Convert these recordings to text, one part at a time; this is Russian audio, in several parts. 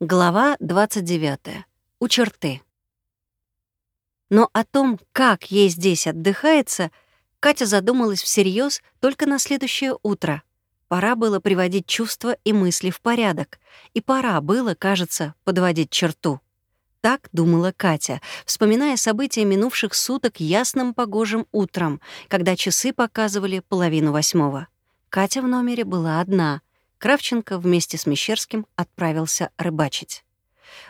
Глава 29. У черты. Но о том, как ей здесь отдыхается, Катя задумалась всерьез только на следующее утро. Пора было приводить чувства и мысли в порядок, и пора было, кажется, подводить черту. Так думала Катя, вспоминая события минувших суток ясным погожим утром, когда часы показывали половину восьмого. Катя в номере была одна. Кравченко вместе с Мещерским отправился рыбачить.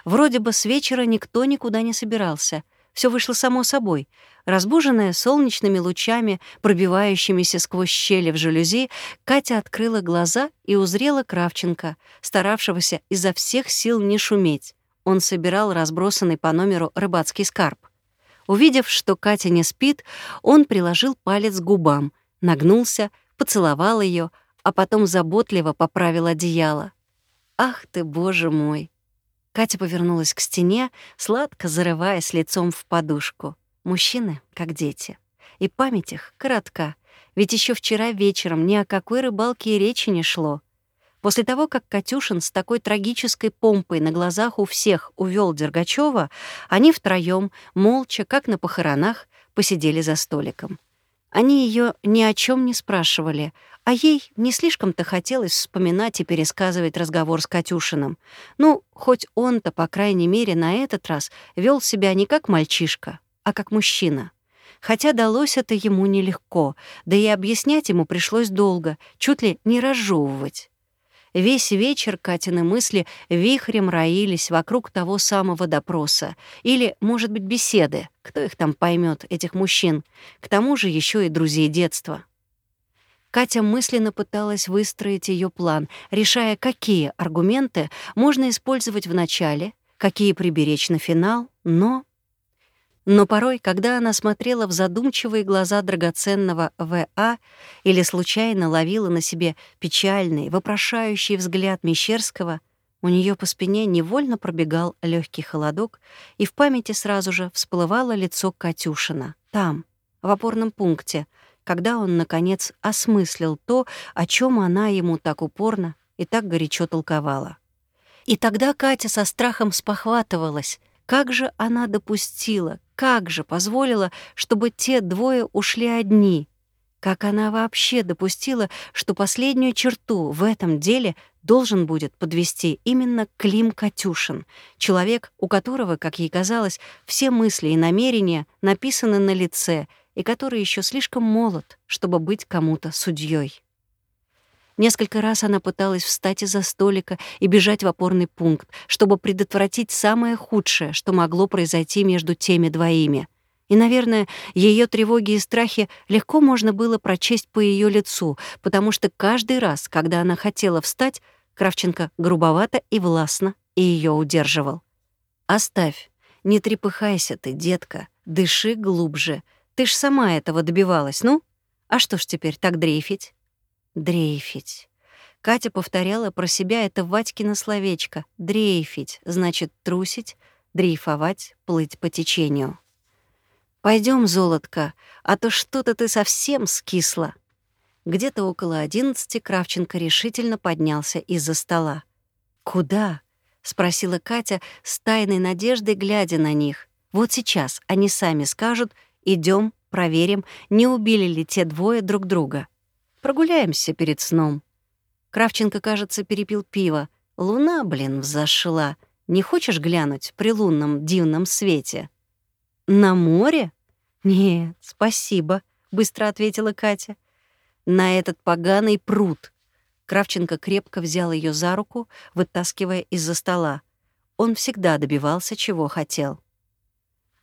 Вроде бы с вечера никто никуда не собирался. Все вышло само собой. Разбуженная солнечными лучами, пробивающимися сквозь щели в жалюзи, Катя открыла глаза и узрела Кравченко, старавшегося изо всех сил не шуметь. Он собирал разбросанный по номеру рыбацкий скарб. Увидев, что Катя не спит, он приложил палец к губам, нагнулся, поцеловал ее, а потом заботливо поправил одеяло. «Ах ты, боже мой!» Катя повернулась к стене, сладко зарываясь лицом в подушку. Мужчины, как дети. И память их коротка, ведь еще вчера вечером ни о какой рыбалке и речи не шло. После того, как Катюшин с такой трагической помпой на глазах у всех увел Дергачева, они втроем, молча, как на похоронах, посидели за столиком. Они ее ни о чем не спрашивали, а ей не слишком-то хотелось вспоминать и пересказывать разговор с Катюшиным. Ну, хоть он-то, по крайней мере, на этот раз вел себя не как мальчишка, а как мужчина. Хотя далось это ему нелегко, да и объяснять ему пришлось долго, чуть ли не разжевывать. Весь вечер Катины мысли вихрем роились вокруг того самого допроса. Или, может быть, беседы. Кто их там поймет, этих мужчин? К тому же еще и друзей детства. Катя мысленно пыталась выстроить ее план, решая, какие аргументы можно использовать в начале, какие приберечь на финал, но но порой, когда она смотрела в задумчивые глаза драгоценного В.А. или случайно ловила на себе печальный, вопрошающий взгляд Мещерского, у нее по спине невольно пробегал легкий холодок, и в памяти сразу же всплывало лицо Катюшина, там, в опорном пункте, когда он, наконец, осмыслил то, о чем она ему так упорно и так горячо толковала. И тогда Катя со страхом спохватывалась, как же она допустила, как же позволила, чтобы те двое ушли одни? Как она вообще допустила, что последнюю черту в этом деле должен будет подвести именно Клим Катюшин, человек, у которого, как ей казалось, все мысли и намерения написаны на лице и который еще слишком молод, чтобы быть кому-то судьей. Несколько раз она пыталась встать из-за столика и бежать в опорный пункт, чтобы предотвратить самое худшее, что могло произойти между теми двоими. И, наверное, ее тревоги и страхи легко можно было прочесть по ее лицу, потому что каждый раз, когда она хотела встать, Кравченко грубовато и властно и ее удерживал. «Оставь, не трепыхайся ты, детка, дыши глубже. Ты ж сама этого добивалась, ну? А что ж теперь так дрейфить?» Дрейфить. Катя повторяла про себя это Ватькино словечко. Дрейфить значит трусить, дрейфовать, плыть по течению. Пойдем, золотко, а то что-то ты совсем скисла. Где-то около одиннадцати Кравченко решительно поднялся из-за стола. «Куда?» — спросила Катя с тайной надеждой, глядя на них. «Вот сейчас они сами скажут, идем, проверим, не убили ли те двое друг друга». Прогуляемся перед сном. Кравченко, кажется, перепил пиво. Луна, блин, взошла. Не хочешь глянуть при лунном дивном свете? На море? Нет, спасибо, быстро ответила Катя. На этот поганый пруд. Кравченко крепко взял ее за руку, вытаскивая из-за стола. Он всегда добивался, чего хотел.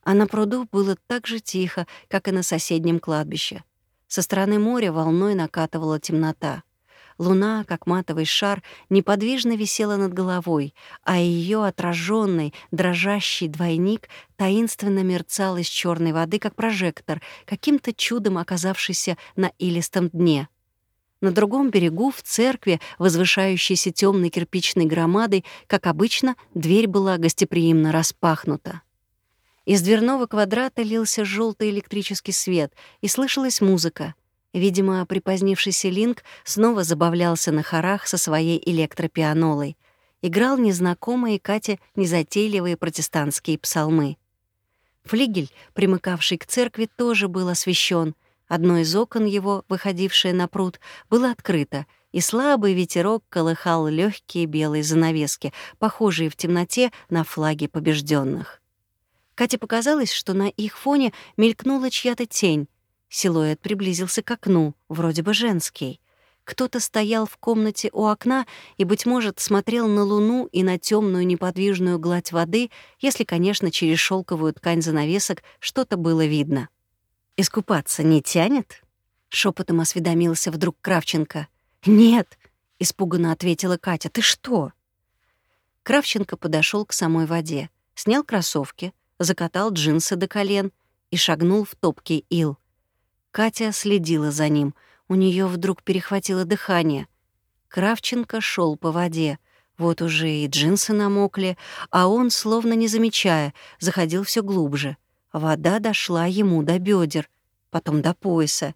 А на пруду было так же тихо, как и на соседнем кладбище. Со стороны моря волной накатывала темнота. Луна, как матовый шар, неподвижно висела над головой, а ее отраженный, дрожащий двойник таинственно мерцал из черной воды, как прожектор, каким-то чудом оказавшийся на илистом дне. На другом берегу, в церкви, возвышающейся темной кирпичной громадой, как обычно, дверь была гостеприимно распахнута. Из дверного квадрата лился желтый электрический свет, и слышалась музыка. Видимо, припозднившийся Линк снова забавлялся на хорах со своей электропианолой. играл незнакомые Кате незатейливые протестантские псалмы. Флигель, примыкавший к церкви, тоже был освещен. Одно из окон его, выходившее на пруд, было открыто, и слабый ветерок колыхал легкие белые занавески, похожие в темноте на флаги побежденных. Кате показалось, что на их фоне мелькнула чья-то тень. Силуэт приблизился к окну, вроде бы женский. Кто-то стоял в комнате у окна и, быть может, смотрел на луну и на темную неподвижную гладь воды, если, конечно, через шелковую ткань занавесок что-то было видно. «Искупаться не тянет?» — шепотом осведомился вдруг Кравченко. «Нет», — испуганно ответила Катя. «Ты что?» Кравченко подошел к самой воде, снял кроссовки, закатал джинсы до колен и шагнул в топкий ил. Катя следила за ним — у нее вдруг перехватило дыхание. Кравченко шел по воде. Вот уже и джинсы намокли, а он, словно не замечая, заходил все глубже. Вода дошла ему до бедер, потом до пояса.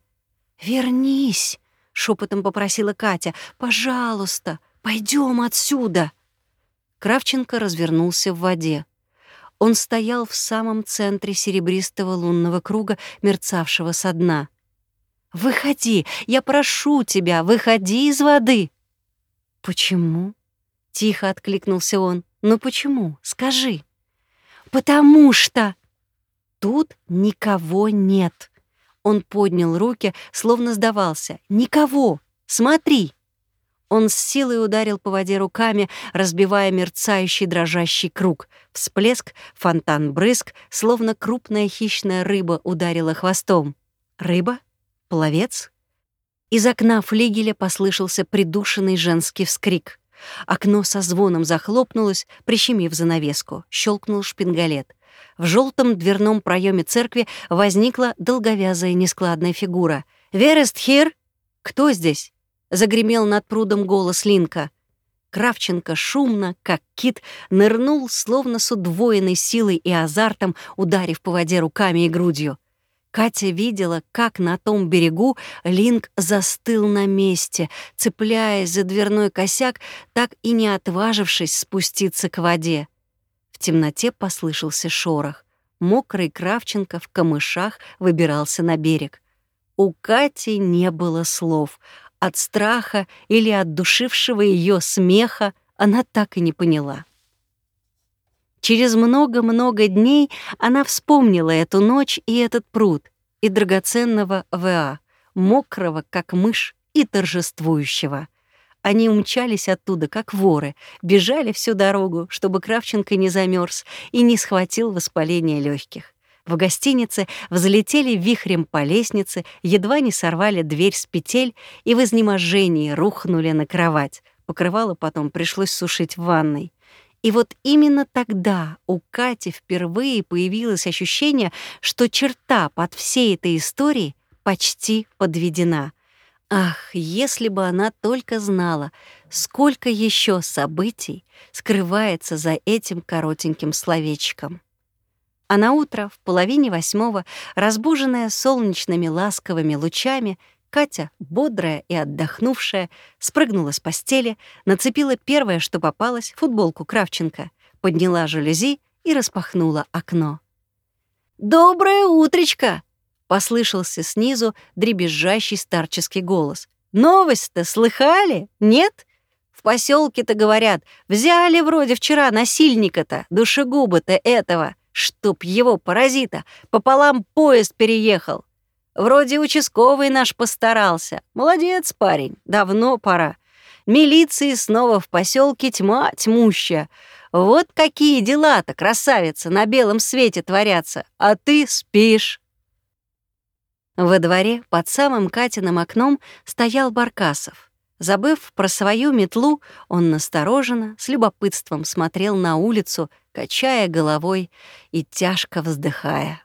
«Вернись!» — шепотом попросила Катя. «Пожалуйста, пойдем отсюда!» Кравченко развернулся в воде. Он стоял в самом центре серебристого лунного круга, мерцавшего со дна — «Выходи! Я прошу тебя, выходи из воды!» «Почему?» — тихо откликнулся он. «Ну почему? Скажи». «Потому что...» Тут никого нет. Он поднял руки, словно сдавался. «Никого! Смотри!» Он с силой ударил по воде руками, разбивая мерцающий дрожащий круг. Всплеск, фонтан-брызг, словно крупная хищная рыба ударила хвостом. «Рыба?» Пловец? Из окна флигеля послышался придушенный женский вскрик. Окно со звоном захлопнулось, прищемив занавеску. Щелкнул шпингалет. В желтом дверном проеме церкви возникла долговязая нескладная фигура. «Верест хир?» «Кто здесь?» — загремел над прудом голос Линка. Кравченко шумно, как кит, нырнул, словно с удвоенной силой и азартом, ударив по воде руками и грудью. Катя видела, как на том берегу Линк застыл на месте, цепляясь за дверной косяк, так и не отважившись спуститься к воде. В темноте послышался шорох. Мокрый Кравченко в камышах выбирался на берег. У Кати не было слов. От страха или от душившего ее смеха она так и не поняла. Через много-много дней она вспомнила эту ночь и этот пруд, и драгоценного ВА, мокрого, как мышь, и торжествующего. Они умчались оттуда, как воры, бежали всю дорогу, чтобы Кравченко не замерз и не схватил воспаление легких. В гостинице взлетели вихрем по лестнице, едва не сорвали дверь с петель и в изнеможении рухнули на кровать. Покрывало потом пришлось сушить в ванной. И вот именно тогда у Кати впервые появилось ощущение, что черта под всей этой историей почти подведена. Ах, если бы она только знала, сколько еще событий скрывается за этим коротеньким словечком. А на утро в половине восьмого, разбуженная солнечными ласковыми лучами, Катя, бодрая и отдохнувшая, спрыгнула с постели, нацепила первое, что попалось, футболку Кравченко, подняла жалюзи и распахнула окно. «Доброе утречко!» — послышался снизу дребезжащий старческий голос. «Новость-то слыхали? Нет? В поселке то говорят, взяли вроде вчера насильника-то, душегуба-то этого, чтоб его паразита, пополам поезд переехал. Вроде участковый наш постарался. Молодец, парень, давно пора. Милиции снова в поселке тьма тьмущая. Вот какие дела-то, красавица, на белом свете творятся, а ты спишь. Во дворе под самым Катиным окном стоял Баркасов. Забыв про свою метлу, он настороженно, с любопытством смотрел на улицу, качая головой и тяжко вздыхая.